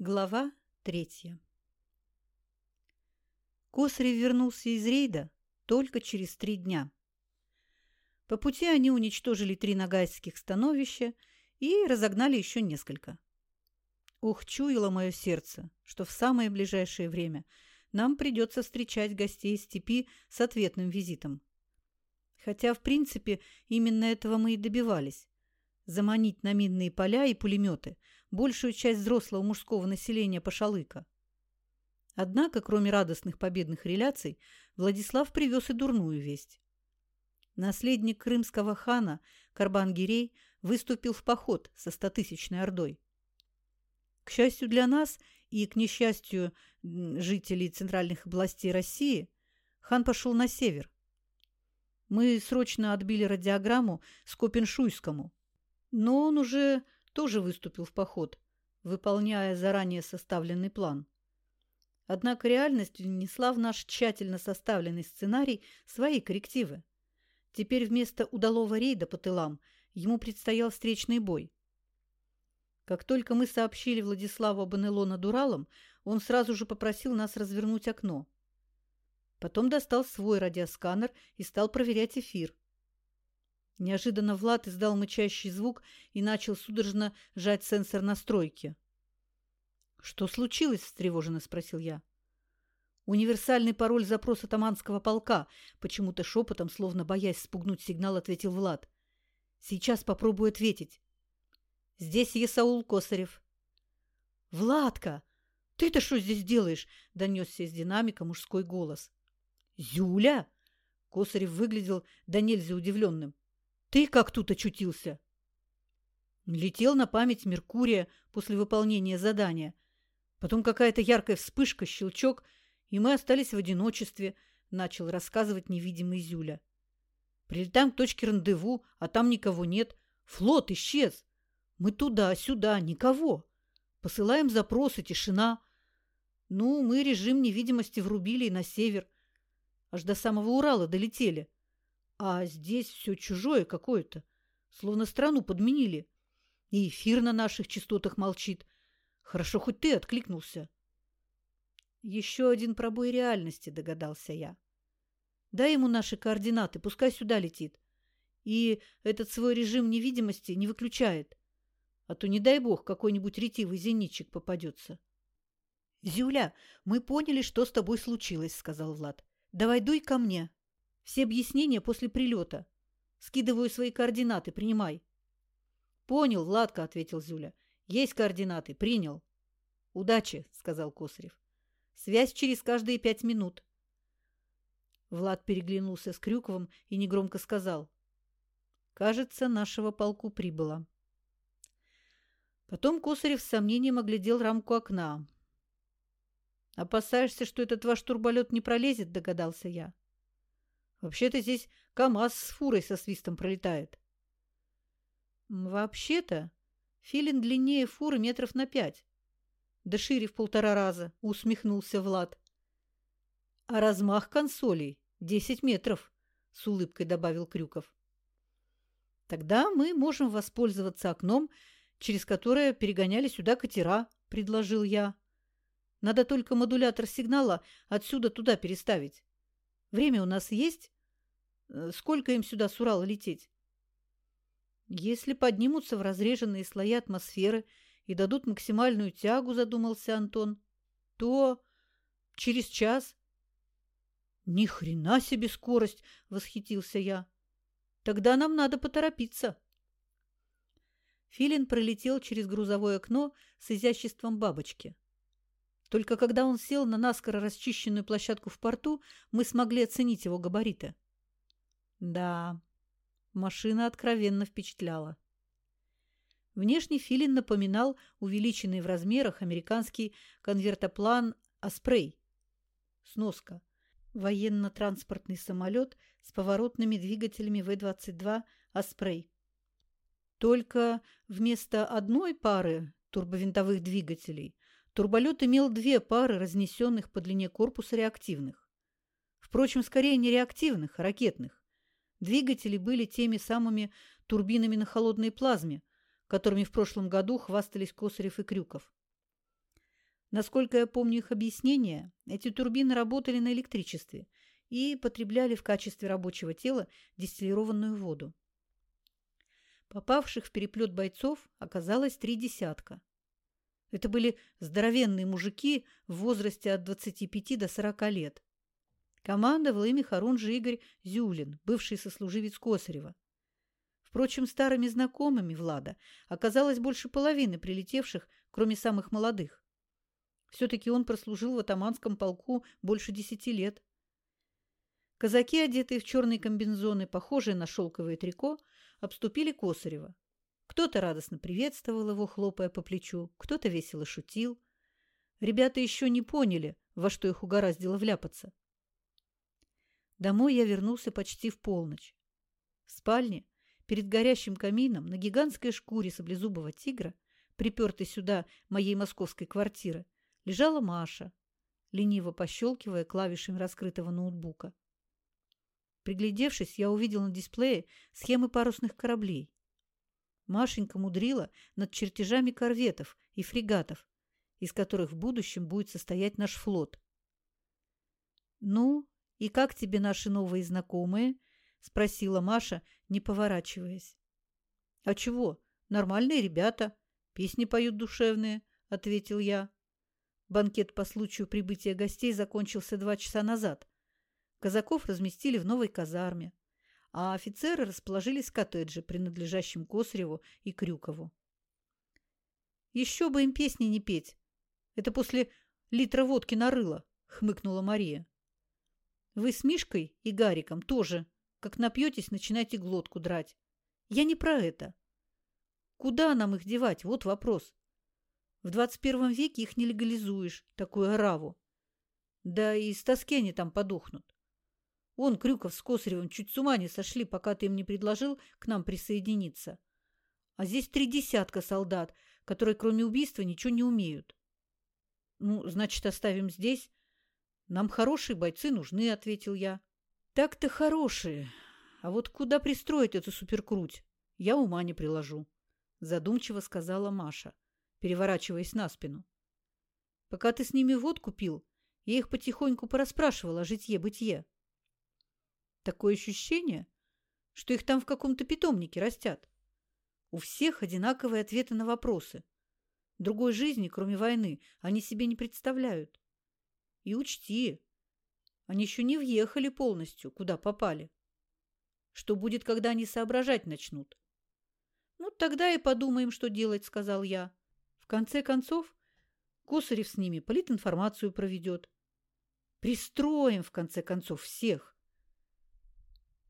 Глава третья Косарев вернулся из рейда только через три дня. По пути они уничтожили три нагайских становища и разогнали еще несколько. Ух, чуяло мое сердце, что в самое ближайшее время нам придется встречать гостей степи с ответным визитом. Хотя, в принципе, именно этого мы и добивались – заманить на минные поля и пулеметы – большую часть взрослого мужского населения Пашалыка. Однако, кроме радостных победных реляций, Владислав привез и дурную весть. Наследник крымского хана Карбан-Гирей выступил в поход со стотысячной ордой. К счастью для нас и к несчастью жителей центральных областей России, хан пошел на север. Мы срочно отбили радиограмму Скопеншуйскому, но он уже тоже выступил в поход, выполняя заранее составленный план. Однако реальность внесла в наш тщательно составленный сценарий свои коррективы. Теперь вместо удалого рейда по тылам ему предстоял встречный бой. Как только мы сообщили Владиславу об НЛО над Уралом, он сразу же попросил нас развернуть окно. Потом достал свой радиосканер и стал проверять эфир. Неожиданно Влад издал мычащий звук и начал судорожно сжать сенсор настройки. «Что случилось?» – встревоженно спросил я. «Универсальный пароль запроса Таманского полка», – почему-то шепотом, словно боясь спугнуть сигнал, ответил Влад. «Сейчас попробую ответить». «Здесь Есаул Косарев». «Владка, ты-то что здесь делаешь?» – донесся из динамика мужской голос. «Зюля?» – Косарев выглядел да нельзя удивленным. Ты как тут очутился? Летел на память Меркурия после выполнения задания. Потом какая-то яркая вспышка, щелчок, и мы остались в одиночестве, начал рассказывать невидимый Зюля. Прилетаем к точке рандеву, а там никого нет. Флот исчез. Мы туда, сюда, никого. Посылаем запросы, тишина. Ну, мы режим невидимости врубили и на север. Аж до самого Урала долетели. А здесь все чужое какое-то, словно страну подменили. И эфир на наших частотах молчит. Хорошо, хоть ты откликнулся. Еще один пробой реальности, догадался я. Дай ему наши координаты, пускай сюда летит. И этот свой режим невидимости не выключает. А то, не дай бог, какой-нибудь ретивый зенитчик попадется. — Зюля, мы поняли, что с тобой случилось, — сказал Влад. — Давай дуй ко мне. Все объяснения после прилета. Скидываю свои координаты, принимай. Понял, Владка, ответил Зюля. Есть координаты, принял. Удачи, сказал Косарев. Связь через каждые пять минут. Влад переглянулся с Крюковым и негромко сказал. Кажется, нашего полку прибыло. Потом Косарев с сомнением оглядел рамку окна. «Опасаешься, что этот ваш турболет не пролезет?» – догадался я. Вообще-то здесь КамАЗ с фурой со свистом пролетает. Вообще-то филин длиннее фуры метров на пять. Да шире в полтора раза, усмехнулся Влад. А размах консолей десять метров, с улыбкой добавил Крюков. Тогда мы можем воспользоваться окном, через которое перегоняли сюда катера, предложил я. Надо только модулятор сигнала отсюда туда переставить. Время у нас есть? Э, сколько им сюда с Урала лететь? Если поднимутся в разреженные слои атмосферы и дадут максимальную тягу, задумался Антон, то через час... Ни хрена себе скорость, восхитился я. Тогда нам надо поторопиться. Филин пролетел через грузовое окно с изяществом бабочки. Только когда он сел на наскоро расчищенную площадку в порту, мы смогли оценить его габариты. Да, машина откровенно впечатляла. Внешне Филин напоминал увеличенный в размерах американский конвертоплан «Аспрей». Сноска. Военно-транспортный самолет с поворотными двигателями В-22 «Аспрей». Только вместо одной пары турбовинтовых двигателей Турболет имел две пары разнесенных по длине корпуса реактивных. Впрочем, скорее не реактивных, а ракетных. Двигатели были теми самыми турбинами на холодной плазме, которыми в прошлом году хвастались Косарев и Крюков. Насколько я помню их объяснение, эти турбины работали на электричестве и потребляли в качестве рабочего тела дистиллированную воду. Попавших в переплет бойцов оказалось три десятка. Это были здоровенные мужики в возрасте от 25 до 40 лет. Командовал ими Харунжи Игорь Зюлин, бывший сослуживец Косарева. Впрочем, старыми знакомыми Влада оказалось больше половины прилетевших, кроме самых молодых. Все-таки он прослужил в атаманском полку больше десяти лет. Казаки, одетые в черные комбинзоны, похожие на шелковое трико, обступили Косарева. Кто-то радостно приветствовал его, хлопая по плечу, кто-то весело шутил. Ребята еще не поняли, во что их угораздило вляпаться. Домой я вернулся почти в полночь. В спальне, перед горящим камином, на гигантской шкуре саблезубого тигра, припертой сюда моей московской квартиры, лежала Маша, лениво пощелкивая клавишами раскрытого ноутбука. Приглядевшись, я увидел на дисплее схемы парусных кораблей. Машенька мудрила над чертежами корветов и фрегатов, из которых в будущем будет состоять наш флот. «Ну, и как тебе наши новые знакомые?» – спросила Маша, не поворачиваясь. «А чего? Нормальные ребята. Песни поют душевные», – ответил я. Банкет по случаю прибытия гостей закончился два часа назад. Казаков разместили в новой казарме, а офицеры расположились в коттедже, принадлежащем Косареву и Крюкову. «Еще бы им песни не петь! Это после литра водки нарыло!» — хмыкнула Мария. «Вы с Мишкой и Гариком тоже, как напьетесь, начинайте глотку драть. Я не про это. Куда нам их девать? Вот вопрос. В 21 веке их не легализуешь, такую ораву. Да и с тоски они там подохнут. Он, Крюков с Косаревым, чуть с ума не сошли, пока ты им не предложил к нам присоединиться. А здесь три десятка солдат, которые кроме убийства ничего не умеют. Ну, значит, оставим здесь. Нам хорошие бойцы нужны, ответил я. Так-то хорошие. А вот куда пристроить эту суперкруть? Я ума не приложу, задумчиво сказала Маша переворачиваясь на спину. Пока ты с ними водку пил, я их потихоньку порасспрашивала о житье-бытие. Такое ощущение, что их там в каком-то питомнике растят. У всех одинаковые ответы на вопросы. Другой жизни, кроме войны, они себе не представляют. И учти, они еще не въехали полностью, куда попали. Что будет, когда они соображать начнут? Ну, тогда и подумаем, что делать, сказал я конце концов, Косарев с ними политинформацию проведет. Пристроим, в конце концов, всех.